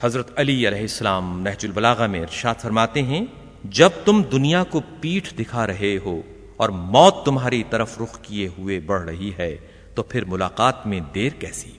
حضرت علی علیہ السلام نہج البلاغہ میں ارشاد فرماتے ہیں، جب تم دنیا کو پیٹھ دکھا رہے ہو اور موت تمہاری طرف رخ کیے ہوئے بڑھ رہی ہے، تو پھر ملاقات میں دیر کیسی؟